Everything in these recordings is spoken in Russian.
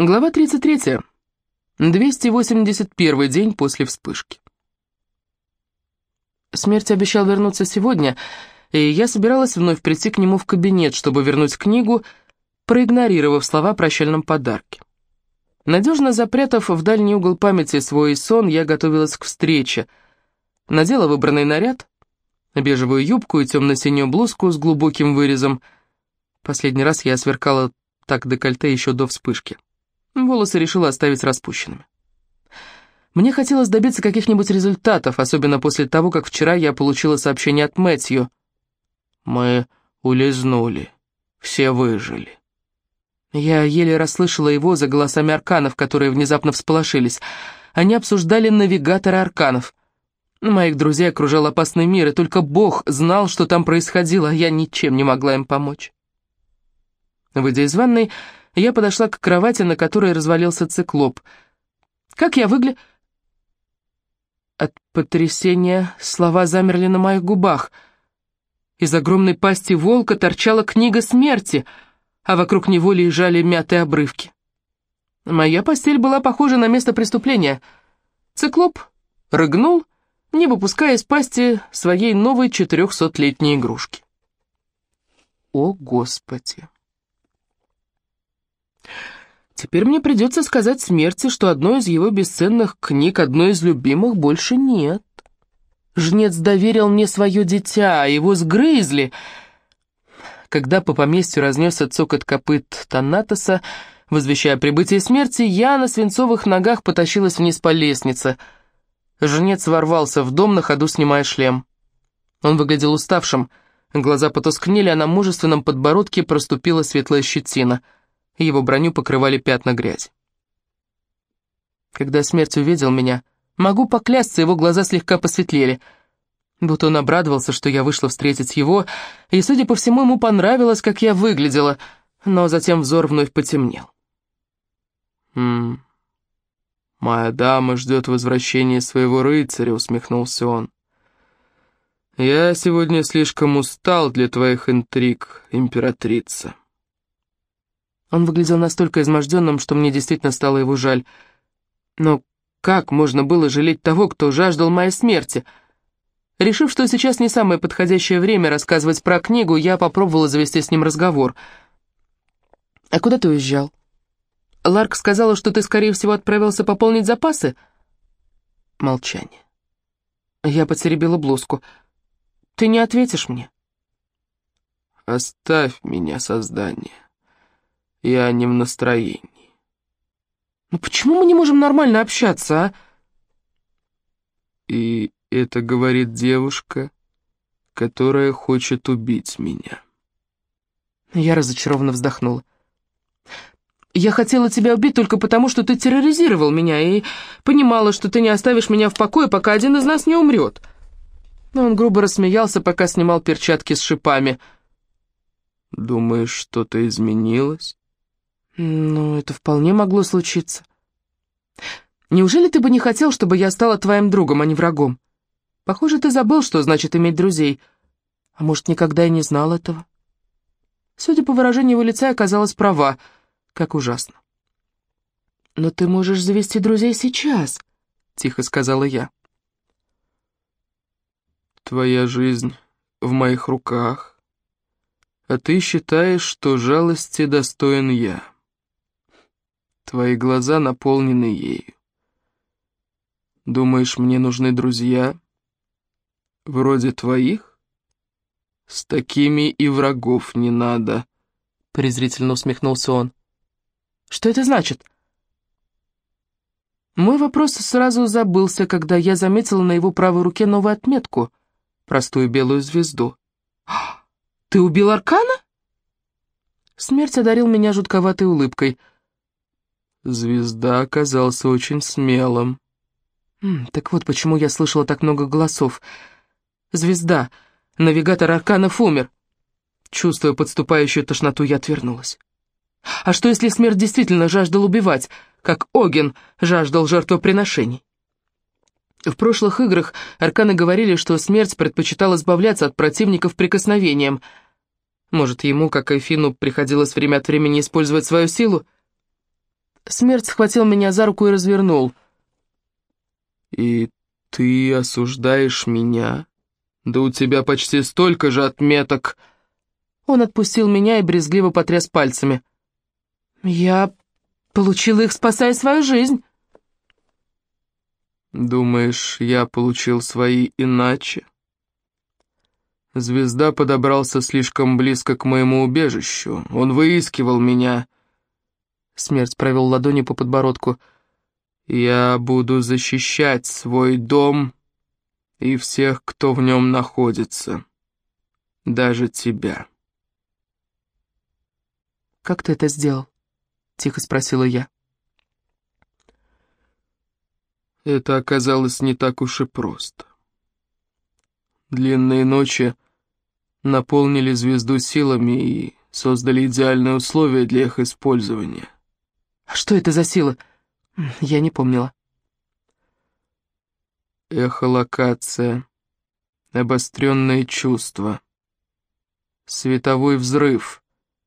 Глава 33. 281 день после вспышки. Смерть обещал вернуться сегодня, и я собиралась вновь прийти к нему в кабинет, чтобы вернуть книгу, проигнорировав слова о прощальном подарке. Надежно запрятав в дальний угол памяти свой сон, я готовилась к встрече. Надела выбранный наряд, бежевую юбку и темно-синюю блузку с глубоким вырезом. Последний раз я сверкала так декольте еще до вспышки. Волосы решила оставить распущенными. Мне хотелось добиться каких-нибудь результатов, особенно после того, как вчера я получила сообщение от Мэтью. «Мы улизнули. Все выжили». Я еле расслышала его за голосами арканов, которые внезапно всполошились. Они обсуждали навигаторы арканов. Моих друзей окружал опасный мир, и только Бог знал, что там происходило, а я ничем не могла им помочь. Выйдя из ванной, я подошла к кровати, на которой развалился циклоп. «Как я выгля...» От потрясения слова замерли на моих губах. Из огромной пасти волка торчала книга смерти, а вокруг него лежали мятые обрывки. Моя постель была похожа на место преступления. Циклоп рыгнул, не выпуская из пасти своей новой четырехсотлетней игрушки. О, Господи! Теперь мне придется сказать смерти, что одной из его бесценных книг, одной из любимых, больше нет. Жнец доверил мне свое дитя, а его сгрызли. Когда по поместью разнесся цокот копыт Танатоса, возвещая прибытие смерти, я на свинцовых ногах потащилась вниз по лестнице. Жнец ворвался в дом, на ходу снимая шлем. Он выглядел уставшим, глаза потускнели, а на мужественном подбородке проступила светлая щетина — его броню покрывали пятна грязи. Когда смерть увидел меня, могу поклясться, его глаза слегка посветлели. Будто он обрадовался, что я вышла встретить его, и, судя по всему, ему понравилось, как я выглядела, но затем взор вновь потемнел. «Хм... Моя дама ждет возвращения своего рыцаря», — усмехнулся он. «Я сегодня слишком устал для твоих интриг, императрица». Он выглядел настолько изможденным, что мне действительно стало его жаль. Но как можно было жалеть того, кто жаждал моей смерти? Решив, что сейчас не самое подходящее время рассказывать про книгу, я попробовала завести с ним разговор. «А куда ты уезжал?» «Ларк сказала, что ты, скорее всего, отправился пополнить запасы?» Молчание. Я потеребила блузку. «Ты не ответишь мне?» «Оставь меня, создание». Я не в настроении. Ну почему мы не можем нормально общаться, а? И это говорит девушка, которая хочет убить меня. Я разочарованно вздохнула. Я хотела тебя убить только потому, что ты терроризировал меня и понимала, что ты не оставишь меня в покое, пока один из нас не умрет. Но он грубо рассмеялся, пока снимал перчатки с шипами. «Думаешь, что-то изменилось?» «Ну, это вполне могло случиться. Неужели ты бы не хотел, чтобы я стала твоим другом, а не врагом? Похоже, ты забыл, что значит иметь друзей. А может, никогда и не знал этого?» Судя по выражению его лица, оказалась права. Как ужасно. «Но ты можешь завести друзей сейчас», — тихо сказала я. «Твоя жизнь в моих руках, а ты считаешь, что жалости достоин я». Твои глаза наполнены ею. Думаешь, мне нужны друзья? Вроде твоих? С такими и врагов не надо, презрительно усмехнулся он. Что это значит? Мой вопрос сразу забылся, когда я заметила на его правой руке новую отметку, простую белую звезду. «Ты убил Аркана?» Смерть одарил меня жутковатой улыбкой — Звезда оказался очень смелым. Так вот почему я слышала так много голосов. Звезда, навигатор Арканов умер. Чувствуя подступающую тошноту, я отвернулась. А что, если смерть действительно жаждал убивать, как Оген жаждал жертвоприношений? В прошлых играх Арканы говорили, что смерть предпочитала избавляться от противников прикосновением. Может, ему, как и Фину, приходилось время от времени использовать свою силу? Смерть схватил меня за руку и развернул. «И ты осуждаешь меня? Да у тебя почти столько же отметок!» Он отпустил меня и брезгливо потряс пальцами. «Я получил их, спасая свою жизнь». «Думаешь, я получил свои иначе?» Звезда подобрался слишком близко к моему убежищу. Он выискивал меня. Смерть провел ладони по подбородку. Я буду защищать свой дом и всех, кто в нем находится. Даже тебя. «Как ты это сделал?» — тихо спросила я. Это оказалось не так уж и просто. Длинные ночи наполнили звезду силами и создали идеальные условия для их использования. А что это за сила? Я не помнила. Эхолокация, обостренные чувства, световой взрыв,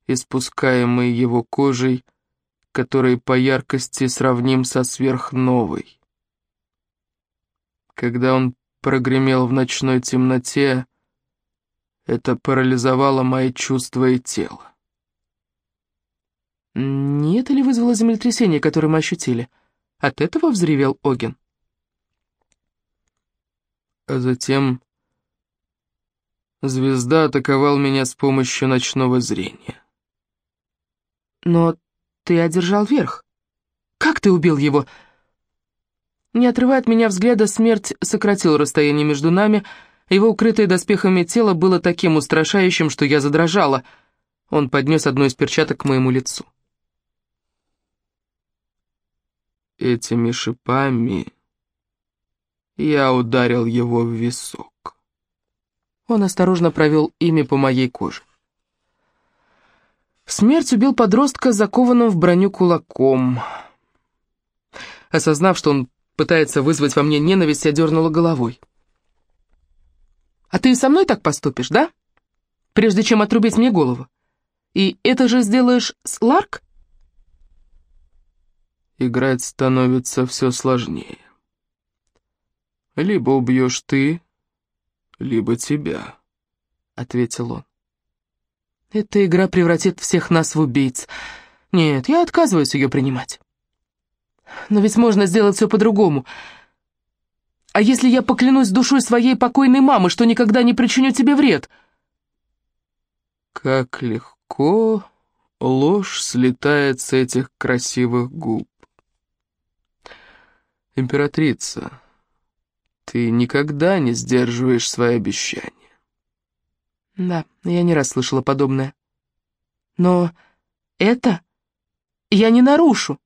испускаемый его кожей, который по яркости сравним со сверхновой. Когда он прогремел в ночной темноте, это парализовало мои чувства и тело. Не это ли вызвало землетрясение, которое мы ощутили? От этого взревел Оген. А затем звезда атаковал меня с помощью ночного зрения. Но ты одержал верх. Как ты убил его? Не отрывая от меня взгляда, смерть сократил расстояние между нами. Его укрытое доспехами тело было таким устрашающим, что я задрожала. Он поднес одну из перчаток к моему лицу. Этими шипами я ударил его в висок. Он осторожно провел ими по моей коже. Смерть убил подростка, закованным в броню кулаком. Осознав, что он пытается вызвать во мне ненависть, я дернула головой. «А ты и со мной так поступишь, да? Прежде чем отрубить мне голову. И это же сделаешь с Ларк?» Играть становится все сложнее. Либо убьешь ты, либо тебя, — ответил он. Эта игра превратит всех нас в убийц. Нет, я отказываюсь ее принимать. Но ведь можно сделать все по-другому. А если я поклянусь душой своей покойной мамы, что никогда не причиню тебе вред? Как легко ложь слетает с этих красивых губ. Императрица, ты никогда не сдерживаешь свои обещания. Да, я не раз слышала подобное. Но это я не нарушу.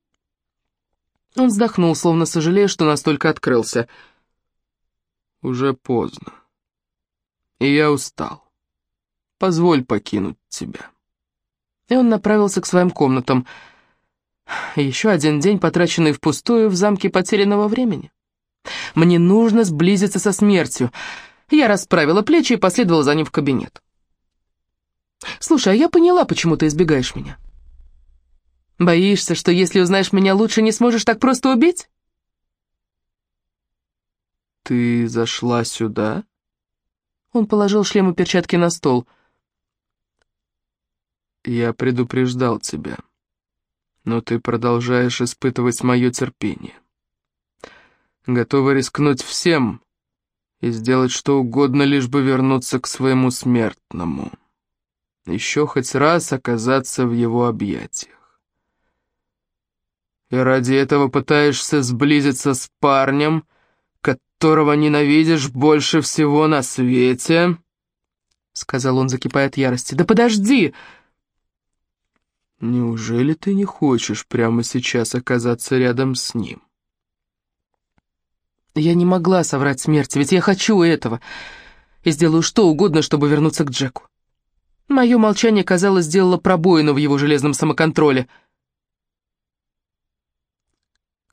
Он вздохнул, словно сожалея, что настолько открылся. «Уже поздно. И я устал. Позволь покинуть тебя». И он направился к своим комнатам. Еще один день, потраченный впустую в замке потерянного времени. Мне нужно сблизиться со смертью. Я расправила плечи и последовала за ним в кабинет. «Слушай, а я поняла, почему ты избегаешь меня». Боишься, что если узнаешь меня лучше, не сможешь так просто убить? Ты зашла сюда? Он положил шлем и перчатки на стол. Я предупреждал тебя, но ты продолжаешь испытывать мое терпение. Готова рискнуть всем и сделать что угодно, лишь бы вернуться к своему смертному. Еще хоть раз оказаться в его объятиях. И ради этого пытаешься сблизиться с парнем, которого ненавидишь больше всего на свете?» Сказал он, закипая от ярости. «Да подожди!» «Неужели ты не хочешь прямо сейчас оказаться рядом с ним?» Я не могла соврать смерти, ведь я хочу этого. И сделаю что угодно, чтобы вернуться к Джеку. Мое молчание, казалось, сделало пробоину в его железном самоконтроле —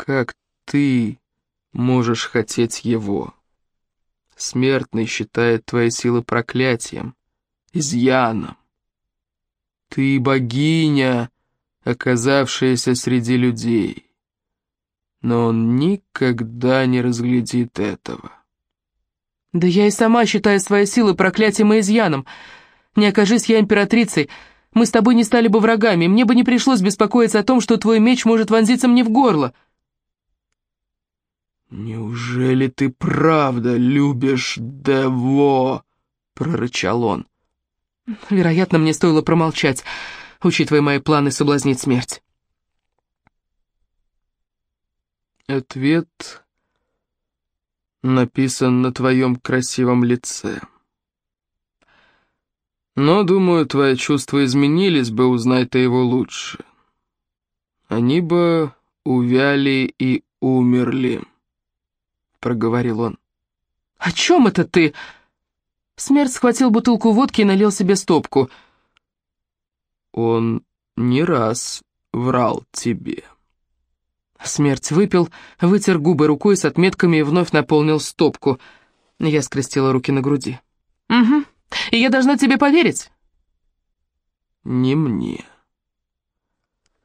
как ты можешь хотеть его? Смертный считает твои силы проклятием, изъяном. Ты богиня, оказавшееся среди людей. Но он никогда не разглядит этого. Да я и сама считаю свои силы проклятием и изъяном. Не окажись я императрицей, мы с тобой не стали бы врагами, мне бы не пришлось беспокоиться о том, что твой меч может вонзиться мне в горло. «Неужели ты правда любишь Дево?» — прорычал он. Вероятно, мне стоило промолчать, учитывая мои планы соблазнить смерть. Ответ написан на твоем красивом лице. Но, думаю, твои чувства изменились бы, узнай ты его лучше. Они бы увяли и умерли, — проговорил он. «О чем это ты?» Смерть схватил бутылку водки и налил себе стопку. «Он не раз врал тебе». Смерть выпил, вытер губы рукой с отметками и вновь наполнил стопку. Я скрестила руки на груди. «Угу, и я должна тебе поверить?» «Не мне.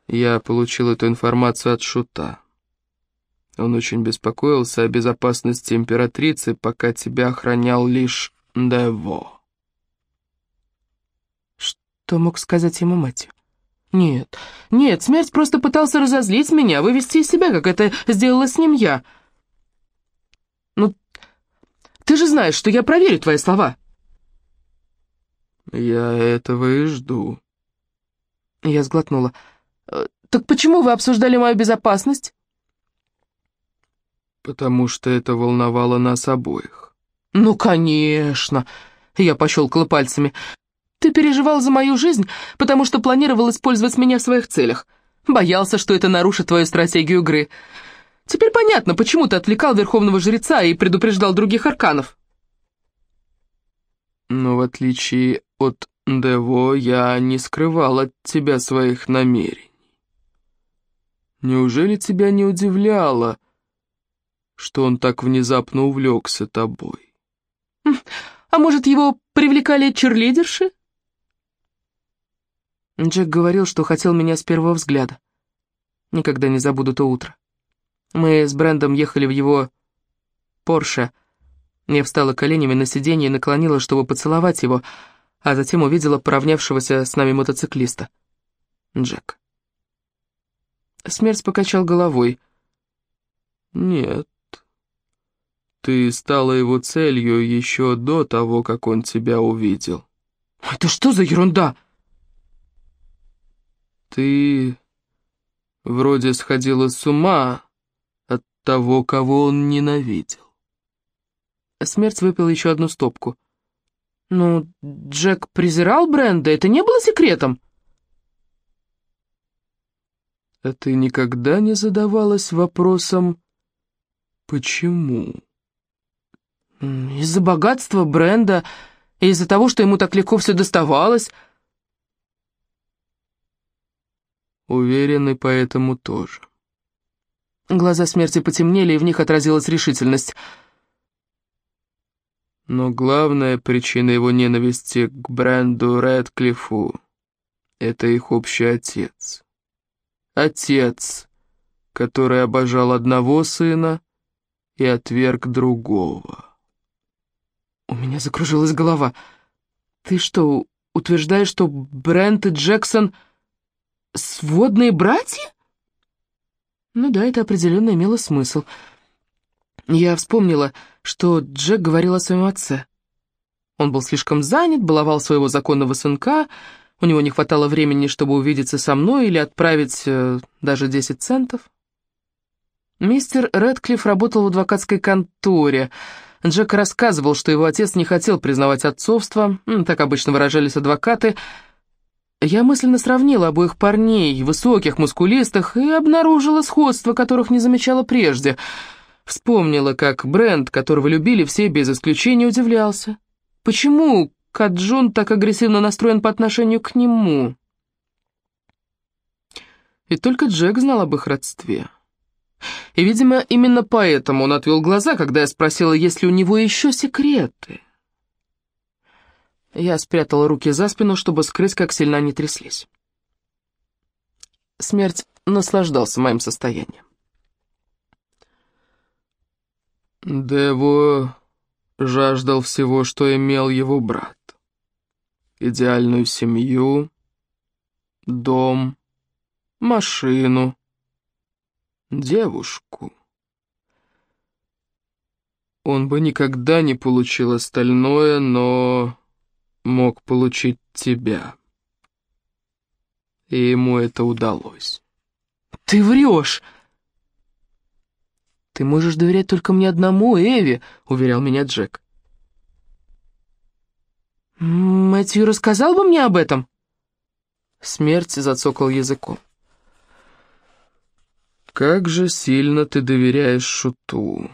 Я получил эту информацию от Шута. Он очень беспокоился о безопасности императрицы, пока тебя охранял лишь Дево». Что мог сказать ему Мэтью? Нет, нет, смерть просто пытался разозлить меня, вывести из себя, как это сделала с ним я. Ну, ты же знаешь, что я проверю твои слова. Я этого и жду. Я сглотнула. «Э, так почему вы обсуждали мою безопасность? Потому что это волновало нас обоих. Ну, конечно. Я пощелкала пальцами. Ты переживал за мою жизнь, потому что планировал использовать меня в своих целях. Боялся, что это нарушит твою стратегию игры. Теперь понятно, почему ты отвлекал Верховного Жреца и предупреждал других арканов. Но в отличие от Дево, я не скрывал от тебя своих намерений. Неужели тебя не удивляло, что он так внезапно увлекся тобой? А может, его привлекали черлидерши? Джек говорил, что хотел меня с первого взгляда. Никогда не забуду то утро. Мы с Брэндом ехали в его Порше. Я встала коленями на сиденье и наклонила, чтобы поцеловать его, а затем увидела поравнявшегося с нами мотоциклиста. Джек. Смерть покачал головой. «Нет, ты стала его целью еще до того, как он тебя увидел». «Это что за ерунда?» Ты вроде сходила с ума от того, кого он ненавидел. Смерть выпил еще одну стопку. «Ну, Джек презирал Бренда, это не было секретом?» «А ты никогда не задавалась вопросом, почему?» «Из-за богатства Бренда, из-за того, что ему так легко все доставалось», Уверены поэтому тоже. Глаза смерти потемнели, и в них отразилась решительность. Но главная причина его ненависти к Бренду Рэдклиффу — это их общий отец. Отец, который обожал одного сына и отверг другого. У меня закружилась голова. Ты что, утверждаешь, что Брент и Джексон — сводные братья? Ну да, это определенно имело смысл. Я вспомнила, что Джек говорил о своем отце. Он был слишком занят, баловал своего законного сынка, у него не хватало времени, чтобы увидеться со мной или отправить э, даже 10 центов. Мистер Рэдклифф работал в адвокатской конторе. Джек рассказывал, что его отец не хотел признавать отцовство, так обычно выражались адвокаты, я мысленно сравнила обоих парней, высоких, мускулистых, и обнаружила сходства, которых не замечала прежде. Вспомнила, как Брент, которого любили все без исключения, удивлялся. Почему Каджун так агрессивно настроен по отношению к нему? И только Джек знал об их родстве. И, видимо, именно поэтому он отвел глаза, когда я спросила, есть ли у него еще секреты. Я спрятала руки за спину, чтобы скрыть, как сильно они тряслись. смерть наслаждался моим состоянием. Дево жаждал всего, что имел его брат. Идеальную семью, дом, машину, девушку. Он бы никогда не получил остальное, но мог получить тебя. И ему это удалось. «Ты врешь!» «Ты можешь доверять только мне одному, Эви», — уверял меня Джек. «Мэтью рассказал бы мне об этом?» Смерть зацокал языком. «Как же сильно ты доверяешь Шуту!»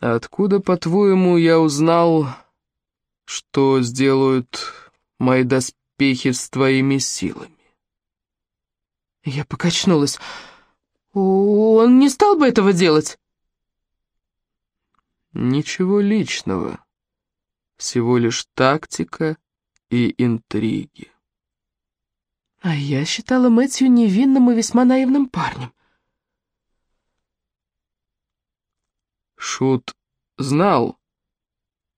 «Откуда, по-твоему, я узнал, что сделают мои доспехи с твоими силами?» Я покачнулась. «Он не стал бы этого делать?» «Ничего личного. Всего лишь тактика и интриги». А я считала Мэтью невинным и весьма наивным парнем. Шут знал,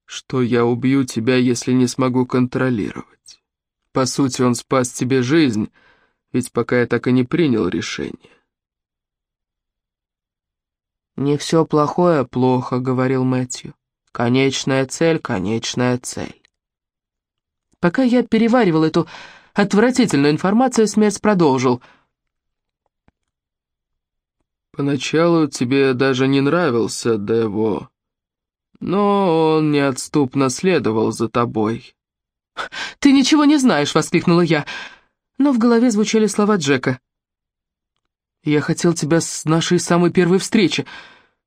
что я убью тебя, если не смогу контролировать. По сути, он спас тебе жизнь, ведь пока я так и не принял решение. «Не все плохое плохо», — говорил Мэтью. «Конечная цель, конечная цель». Пока я переваривал эту отвратительную информацию, смерть продолжил. «Поначалу тебе даже не нравился Дево, но он неотступно следовал за тобой». «Ты ничего не знаешь!» — воскликнула я. Но в голове звучали слова Джека. «Я хотел тебя с нашей самой первой встречи,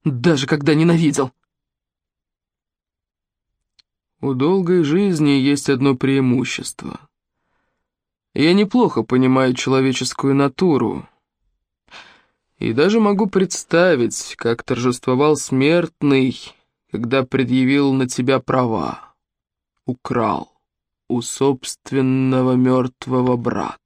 даже когда ненавидел». «У долгой жизни есть одно преимущество. Я неплохо понимаю человеческую натуру, и даже могу представить, как торжествовал смертный, когда предъявил на тебя права. Украл у собственного мертвого брата.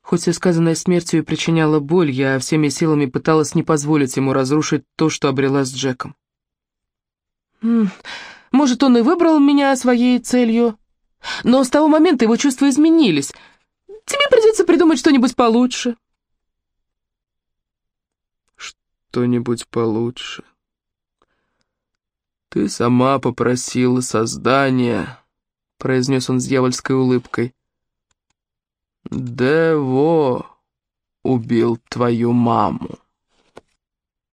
Хоть и сказанное смертью и причиняло боль, я всеми силами пыталась не позволить ему разрушить то, что обрела с Джеком. Может, он и выбрал меня своей целью, но с того момента его чувства изменились. Тебе придется придумать что-нибудь получше. Что-нибудь получше? «Ты сама попросила создания», — произнес он с дьявольской улыбкой. «Дево убил твою маму».